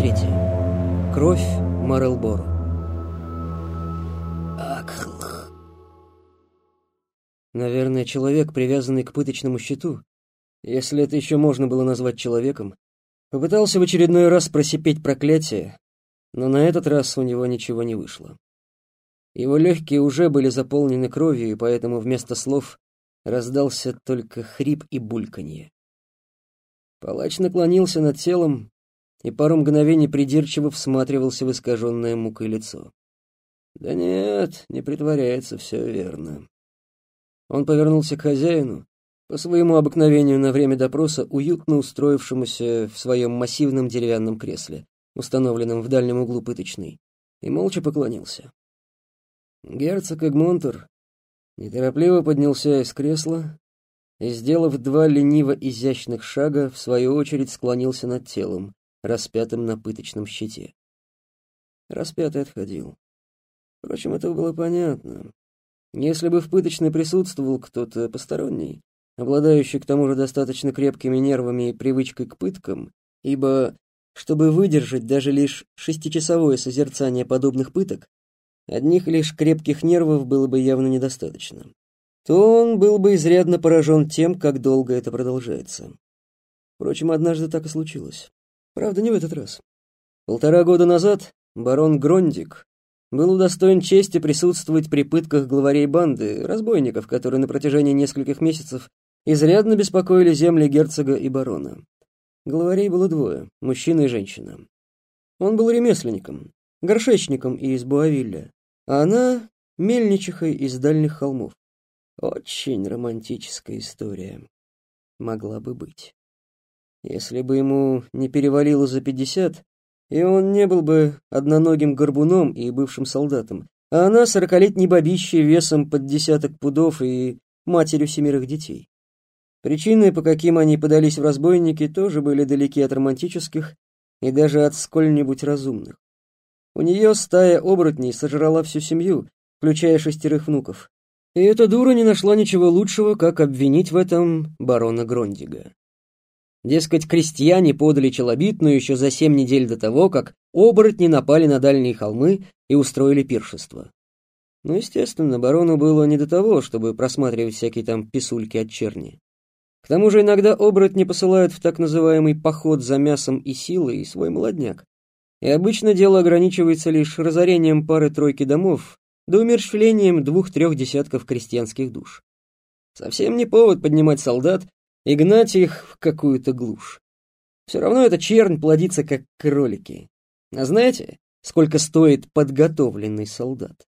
23. Кровь Марелборо. Наверное, человек, привязанный к пыточному щиту, если это еще можно было назвать человеком, попытался в очередной раз просипеть проклятие, но на этот раз у него ничего не вышло. Его легкие уже были заполнены кровью, и поэтому вместо слов раздался только хрип и бульканье. Палач наклонился над телом и пару мгновений придирчиво всматривался в искаженное мукой лицо. Да нет, не притворяется все верно. Он повернулся к хозяину, по своему обыкновению на время допроса, уютно устроившемуся в своем массивном деревянном кресле, установленном в дальнем углу пыточной, и молча поклонился. Герцог Эгмонтер неторопливо поднялся из кресла и, сделав два лениво-изящных шага, в свою очередь склонился над телом, распятым на пыточном щите. Распятый отходил. Впрочем, это было понятно. Если бы в пыточной присутствовал кто-то посторонний, обладающий к тому же достаточно крепкими нервами и привычкой к пыткам, ибо, чтобы выдержать даже лишь шестичасовое созерцание подобных пыток, одних лишь крепких нервов было бы явно недостаточно, то он был бы изрядно поражен тем, как долго это продолжается. Впрочем, однажды так и случилось. Правда, не в этот раз. Полтора года назад барон Грондик был удостоен чести присутствовать при пытках главарей банды, разбойников, которые на протяжении нескольких месяцев изрядно беспокоили земли герцога и барона. Главарей было двое, мужчина и женщина. Он был ремесленником, горшечником из Буавилля, а она — мельничихой из дальних холмов. Очень романтическая история. Могла бы быть. Если бы ему не перевалило за пятьдесят, и он не был бы одноногим горбуном и бывшим солдатом, а она сорокалетней бабищей весом под десяток пудов и матерью семерых детей. Причины, по каким они подались в разбойники, тоже были далеки от романтических и даже от сколь-нибудь разумных. У нее стая оборотней сожрала всю семью, включая шестерых внуков. И эта дура не нашла ничего лучшего, как обвинить в этом барона Грондига. Дескать, крестьяне подали челобитную еще за семь недель до того, как оборотни напали на дальние холмы и устроили пиршество. Ну, естественно, барону было не до того, чтобы просматривать всякие там писульки от черни. К тому же иногда оборотни посылают в так называемый поход за мясом и силой свой молодняк. И обычно дело ограничивается лишь разорением пары-тройки домов да умерщвлением двух-трех десятков крестьянских душ. Совсем не повод поднимать солдат и гнать их в какую-то глушь. Все равно эта чернь плодится, как кролики. А знаете, сколько стоит подготовленный солдат?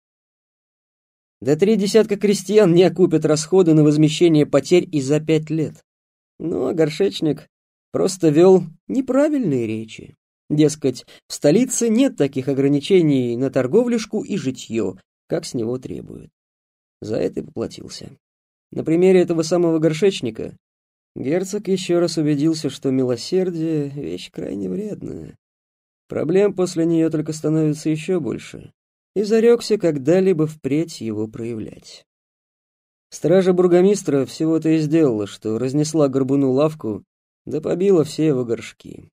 До три десятка крестьян не окупят расходы на возмещение потерь и за пять лет. Ну, а горшечник просто вел неправильные речи. Дескать, в столице нет таких ограничений на торговлюшку и житье, как с него требуют. За это и поплатился. На примере этого самого горшечника Герцог еще раз убедился, что милосердие — вещь крайне вредная. Проблем после нее только становится еще больше, и зарекся когда-либо впредь его проявлять. Стража бургомистра всего-то и сделала, что разнесла горбуну лавку, да побила все его горшки.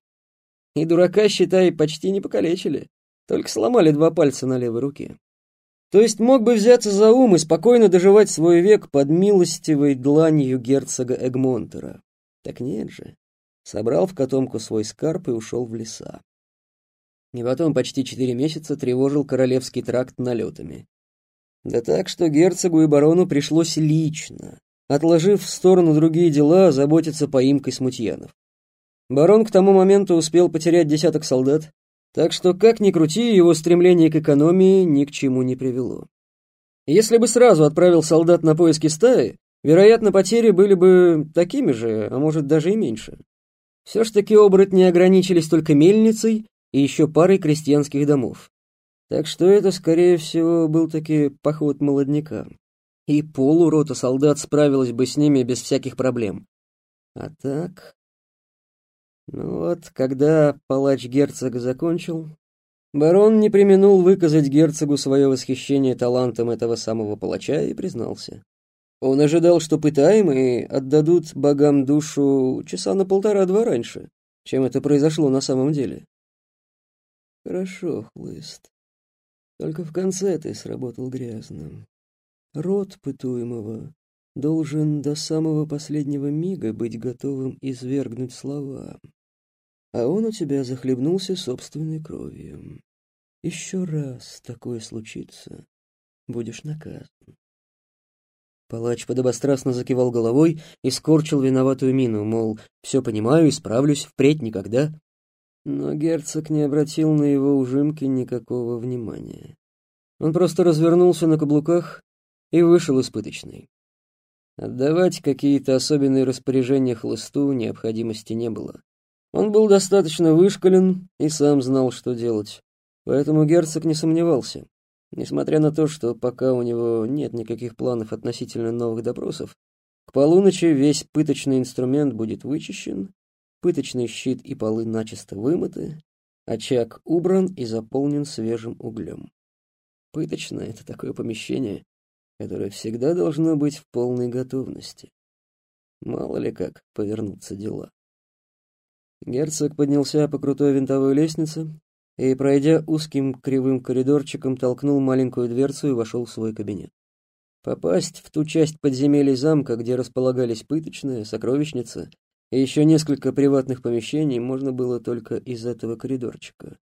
И дурака, считай, почти не покалечили, только сломали два пальца на левой руке. То есть мог бы взяться за ум и спокойно доживать свой век под милостивой дланью герцога Эгмонтера. Так нет же. Собрал в котомку свой скарб и ушел в леса. И потом почти четыре месяца тревожил королевский тракт налетами. Да так, что герцогу и барону пришлось лично, отложив в сторону другие дела, заботиться поимкой смутьянов. Барон к тому моменту успел потерять десяток солдат, так что, как ни крути, его стремление к экономии ни к чему не привело. Если бы сразу отправил солдат на поиски стаи, вероятно, потери были бы такими же, а может даже и меньше. Все ж таки оборотни ограничились только мельницей и еще парой крестьянских домов. Так что это, скорее всего, был таки поход молодняка. И полурота солдат справилась бы с ними без всяких проблем. А так... Ну вот, когда палач герцога закончил, барон не применул выказать герцогу свое восхищение талантом этого самого палача и признался. Он ожидал, что пытаемые отдадут богам душу часа на полтора-два раньше, чем это произошло на самом деле. Хорошо, хлыст. Только в конце ты сработал грязным. Рот пытуемого должен до самого последнего мига быть готовым извергнуть слова. А он у тебя захлебнулся собственной кровью. Еще раз такое случится, будешь наказан. Палач подобострастно закивал головой и скорчил виноватую мину, мол, все понимаю, исправлюсь, впредь никогда. Но герцог не обратил на его ужимки никакого внимания. Он просто развернулся на каблуках и вышел из пыточной. Отдавать какие-то особенные распоряжения хлысту необходимости не было. Он был достаточно вышкален и сам знал, что делать. Поэтому герцог не сомневался. Несмотря на то, что пока у него нет никаких планов относительно новых допросов, к полуночи весь пыточный инструмент будет вычищен, пыточный щит и полы начисто вымыты, очаг убран и заполнен свежим углем. Пыточное — это такое помещение, которое всегда должно быть в полной готовности. Мало ли как повернутся дела. Герцог поднялся по крутой винтовой лестнице и, пройдя узким кривым коридорчиком, толкнул маленькую дверцу и вошел в свой кабинет. Попасть в ту часть подземелья замка, где располагались пыточная, сокровищница и еще несколько приватных помещений, можно было только из этого коридорчика,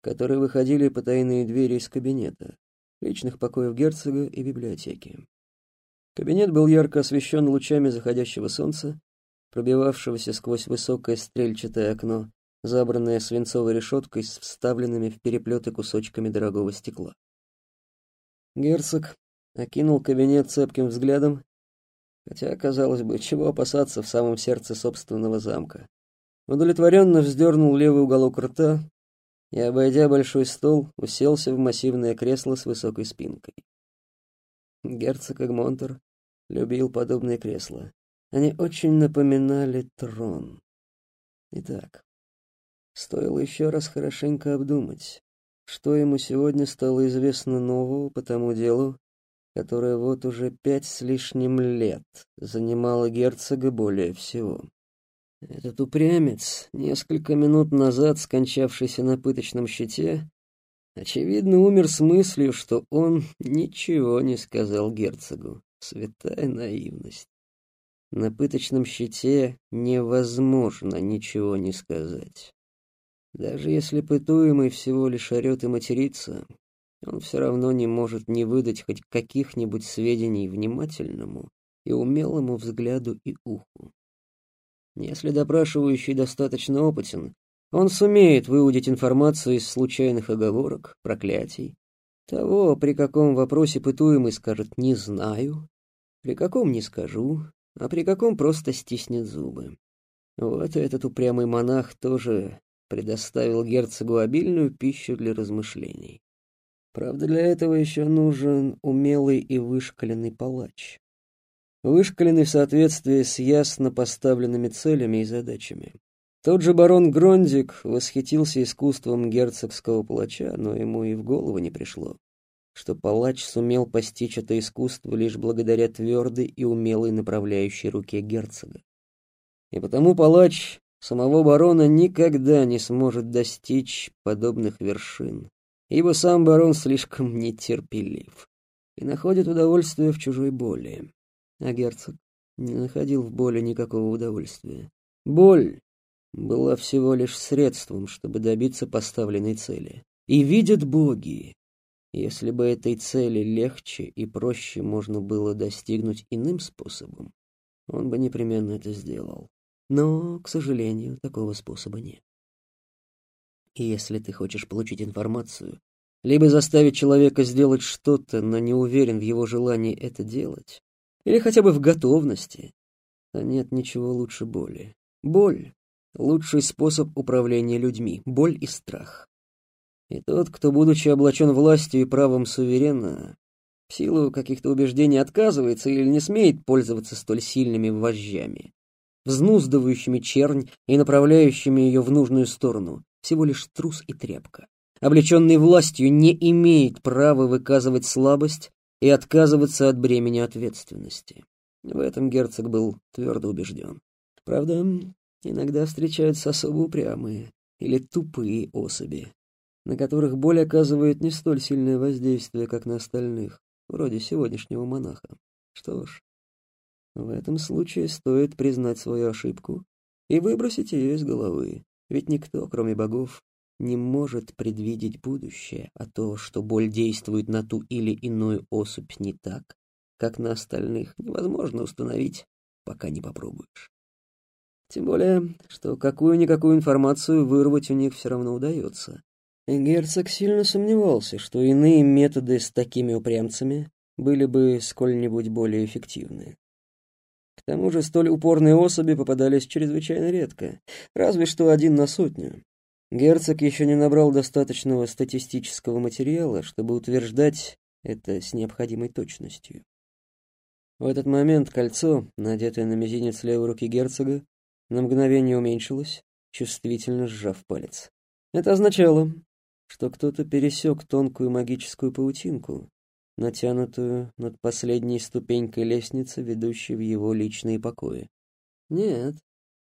которые выходили по тайные двери из кабинета, личных покоев герцога и библиотеки. Кабинет был ярко освещен лучами заходящего солнца, пробивавшегося сквозь высокое стрельчатое окно, забранное свинцовой решеткой с вставленными в переплеты кусочками дорогого стекла. Герцог окинул кабинет цепким взглядом, хотя, казалось бы, чего опасаться в самом сердце собственного замка. Удовлетворенно вздернул левый уголок рта и, обойдя большой стол, уселся в массивное кресло с высокой спинкой. Герцог Эгмонтер любил подобные кресла. Они очень напоминали трон. Итак, стоило еще раз хорошенько обдумать, что ему сегодня стало известно нового по тому делу, которое вот уже пять с лишним лет занимало герцога более всего. Этот упрямец, несколько минут назад скончавшийся на пыточном щите, очевидно, умер с мыслью, что он ничего не сказал герцогу. Святая наивность. На пыточном щите невозможно ничего не сказать. Даже если пытуемый всего лишь орет и матерится, он все равно не может не выдать хоть каких-нибудь сведений внимательному и умелому взгляду и уху. Если допрашивающий достаточно опытен, он сумеет выудить информацию из случайных оговорок, проклятий, того, при каком вопросе пытуемый скажет «не знаю», при каком «не скажу», а при каком просто стиснет зубы. Вот этот упрямый монах тоже предоставил герцогу обильную пищу для размышлений. Правда, для этого еще нужен умелый и вышкаленный палач. Вышкаленный в соответствии с ясно поставленными целями и задачами. Тот же барон Грондик восхитился искусством герцогского палача, но ему и в голову не пришло, что палач сумел постичь это искусство лишь благодаря твердой и умелой направляющей руке герцога. И потому палач самого барона никогда не сможет достичь подобных вершин, ибо сам барон слишком нетерпелив и находит удовольствие в чужой боли, а герцог не находил в боли никакого удовольствия. Боль была всего лишь средством, чтобы добиться поставленной цели. И видят боги, если бы этой цели легче и проще можно было достигнуть иным способом, он бы непременно это сделал. Но, к сожалению, такого способа нет. И если ты хочешь получить информацию, либо заставить человека сделать что-то, но не уверен в его желании это делать, или хотя бы в готовности, то нет ничего лучше боли. Боль — лучший способ управления людьми, боль и страх. И тот, кто, будучи облачен властью и правом суверена, в силу каких-то убеждений отказывается или не смеет пользоваться столь сильными вожжами, взнуздывающими чернь и направляющими ее в нужную сторону, всего лишь трус и тряпка. Облеченный властью не имеет права выказывать слабость и отказываться от бремени ответственности. В этом герцог был твердо убежден. Правда, иногда встречаются особо упрямые или тупые особи, на которых боль оказывает не столь сильное воздействие, как на остальных, вроде сегодняшнего монаха. Что ж, в этом случае стоит признать свою ошибку и выбросить ее из головы, ведь никто, кроме богов, не может предвидеть будущее, а то, что боль действует на ту или иную особь не так, как на остальных, невозможно установить, пока не попробуешь. Тем более, что какую-никакую информацию вырвать у них все равно удается. И герцог сильно сомневался, что иные методы с такими упрямцами были бы сколь-нибудь более эффективны. К тому же столь упорные особи попадались чрезвычайно редко, разве что один на сотню. Герцог еще не набрал достаточного статистического материала, чтобы утверждать это с необходимой точностью. В этот момент кольцо, надетое на мизинец левой руки герцога, на мгновение уменьшилось, чувствительно сжав палец. Это означало, что кто-то пересек тонкую магическую паутинку, натянутую над последней ступенькой лестницы, ведущей в его личные покои. Нет,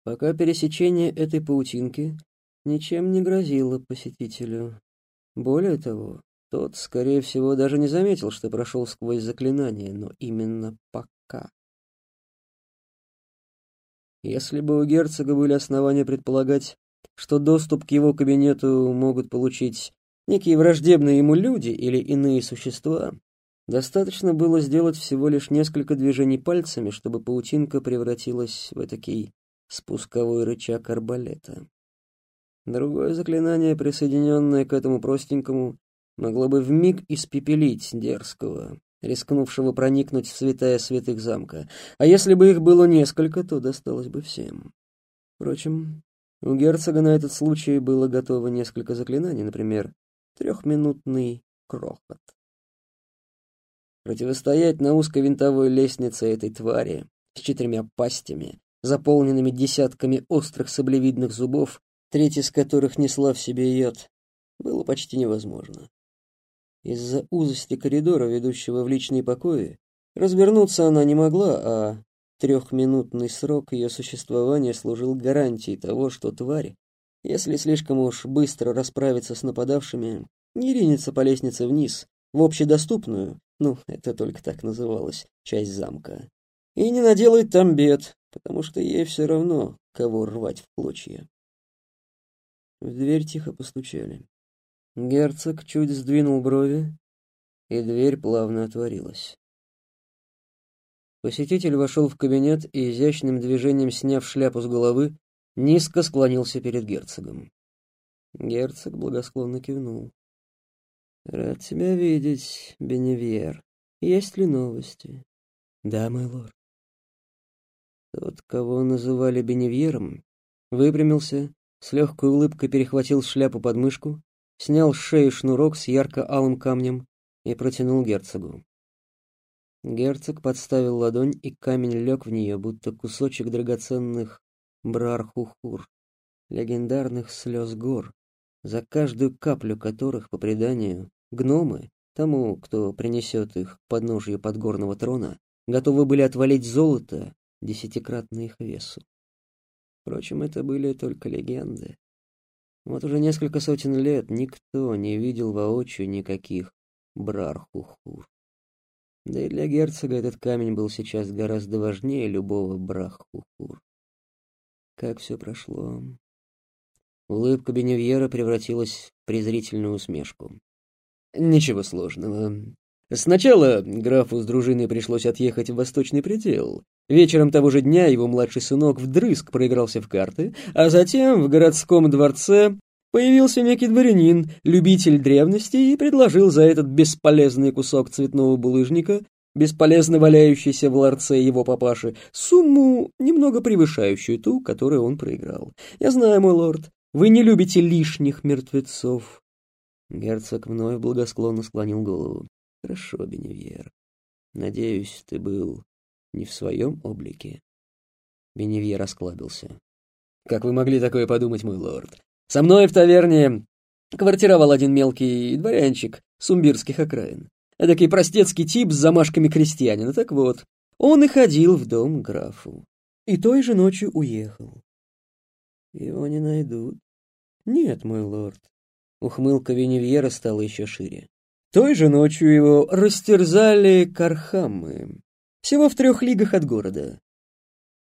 пока пересечение этой паутинки ничем не грозило посетителю. Более того, тот, скорее всего, даже не заметил, что прошел сквозь заклинание, но именно пока. Если бы у герцога были основания предполагать, что доступ к его кабинету могут получить некие враждебные ему люди или иные существа, достаточно было сделать всего лишь несколько движений пальцами, чтобы паутинка превратилась в этакий спусковой рычаг арбалета. Другое заклинание, присоединенное к этому простенькому, могло бы вмиг испепелить дерзкого, рискнувшего проникнуть в святая святых замка, а если бы их было несколько, то досталось бы всем. Впрочем, у герцога на этот случай было готово несколько заклинаний, например, трехминутный крохот. Противостоять на узкой винтовой лестнице этой твари с четырьмя пастями, заполненными десятками острых саблевидных зубов, треть из которых несла в себе яд, было почти невозможно. Из-за узости коридора, ведущего в личные покои, развернуться она не могла, а трехминутный срок ее существования служил гарантией того, что тварь, если слишком уж быстро расправиться с нападавшими, не ринется по лестнице вниз, в общедоступную, ну, это только так называлось, часть замка, и не наделает там бед, потому что ей все равно, кого рвать в клочья. В дверь тихо постучали. Герцог чуть сдвинул брови, и дверь плавно отворилась. Посетитель вошел в кабинет и, изящным движением сняв шляпу с головы, низко склонился перед герцогом. Герцог благосклонно кивнул. «Рад тебя видеть, Беневьер. Есть ли новости?» «Да, мой лорд». Тот, кого называли Беневьером, выпрямился, с легкой улыбкой перехватил шляпу под мышку, снял с шеи шнурок с ярко-алым камнем и протянул герцогу. Герцог подставил ладонь, и камень лег в нее, будто кусочек драгоценных брархухур, легендарных слез гор, за каждую каплю которых, по преданию, гномы, тому, кто принесет их к подножию подгорного трона, готовы были отвалить золото, десятикратно их весу. Впрочем, это были только легенды. Вот уже несколько сотен лет никто не видел воочию никаких брархухур. Да и для герцога этот камень был сейчас гораздо важнее любого брахухур. Как все прошло. Улыбка Беневьера превратилась в презрительную усмешку. Ничего сложного. Сначала графу с дружиной пришлось отъехать в восточный предел. Вечером того же дня его младший сынок вдрызг проигрался в карты, а затем в городском дворце Появился некий дворянин, любитель древности, и предложил за этот бесполезный кусок цветного булыжника, бесполезно валяющийся в ларце его папаши, сумму, немного превышающую ту, которую он проиграл. Я знаю, мой лорд, вы не любите лишних мертвецов. Герцог вновь благосклонно склонил голову. Хорошо, Беневьер. Надеюсь, ты был не в своем облике. Беневьер расклабился. Как вы могли такое подумать, мой лорд? Со мной в таверне квартировал один мелкий дворянчик сумбирских окраин. Эдакий простецкий тип с замашками крестьянина. Так вот, он и ходил в дом графу. И той же ночью уехал. Его не найдут. Нет, мой лорд, Ухмылка Веневьера стала еще шире. Той же ночью его растерзали кархамы, всего в трех лигах от города.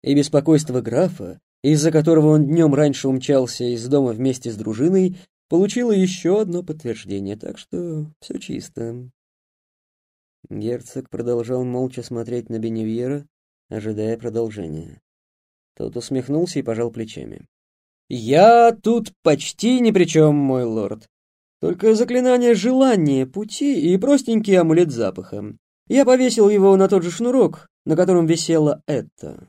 И беспокойство графа, из-за которого он днем раньше умчался из дома вместе с дружиной, получило еще одно подтверждение, так что все чисто. Герцог продолжал молча смотреть на Беневьера, ожидая продолжения. Тот усмехнулся и пожал плечами. «Я тут почти ни при чем, мой лорд. Только заклинание желания пути и простенький амулет запаха. Я повесил его на тот же шнурок, на котором висело это».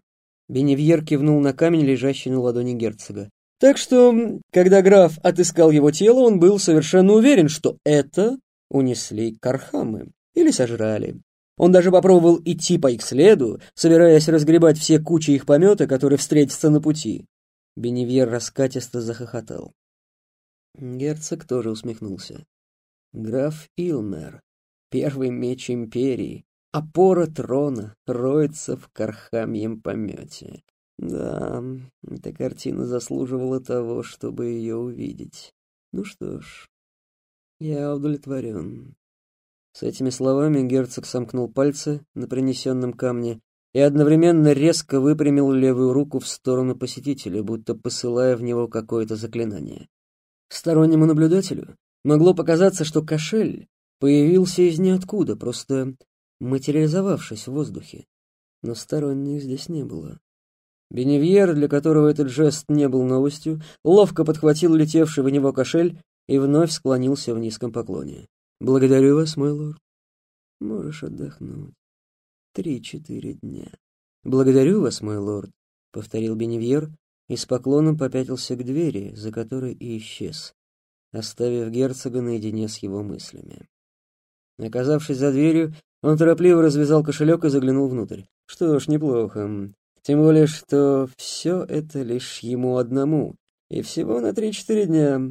Беневьер кивнул на камень, лежащий на ладони герцога. Так что, когда граф отыскал его тело, он был совершенно уверен, что это унесли кархамы или сожрали. Он даже попробовал идти по их следу, собираясь разгребать все кучи их помета, которые встретятся на пути. Беневьер раскатисто захохотал. Герцог тоже усмехнулся. Граф Илмер, первый меч империи, опора трона, роется в кархамьем помете. Да, эта картина заслуживала того, чтобы ее увидеть. Ну что ж, я удовлетворен. С этими словами герцог сомкнул пальцы на принесенном камне и одновременно резко выпрямил левую руку в сторону посетителя, будто посылая в него какое-то заклинание. Стороннему наблюдателю могло показаться, что кошель появился из ниоткуда, просто материализовавшись в воздухе. Но сторонних здесь не было. Беневьер, для которого этот жест не был новостью, ловко подхватил летевший в него кошель и вновь склонился в низком поклоне. Благодарю вас, мой лорд. Можешь отдохнуть. Три-четыре дня. Благодарю вас, мой лорд, — повторил Беневьер и с поклоном попятился к двери, за которой и исчез, оставив герцога наедине с его мыслями. Оказавшись за дверью, он торопливо развязал кошелек и заглянул внутрь. Что ж, неплохо. Тем более, что все это лишь ему одному, и всего на три-четыре дня.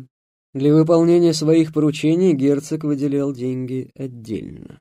Для выполнения своих поручений герцог выделял деньги отдельно.